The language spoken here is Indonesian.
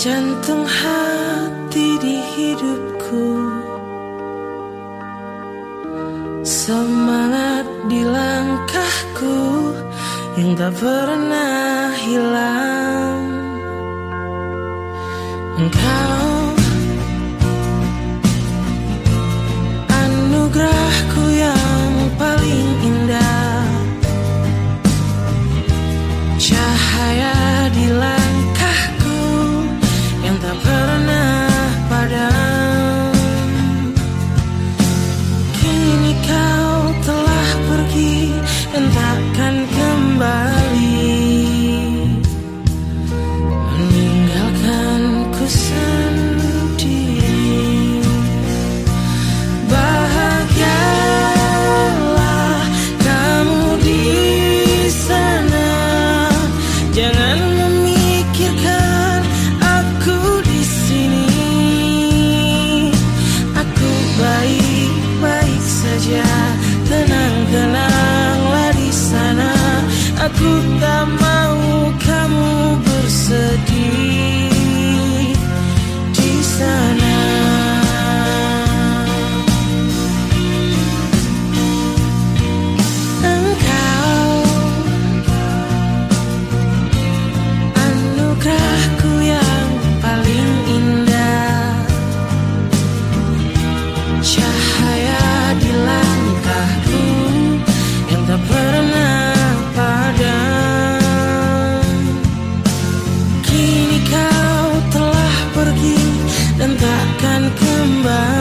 Jantung hati di hidupku. Semangat di langkahku Yang tak pernah hilang. Engkau akan kembali.